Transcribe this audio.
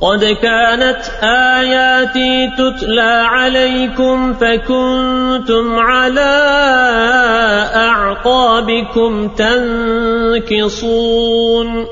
قد كانت آياتي تتلى عليكم فكنتم على أعقابكم تنكصون.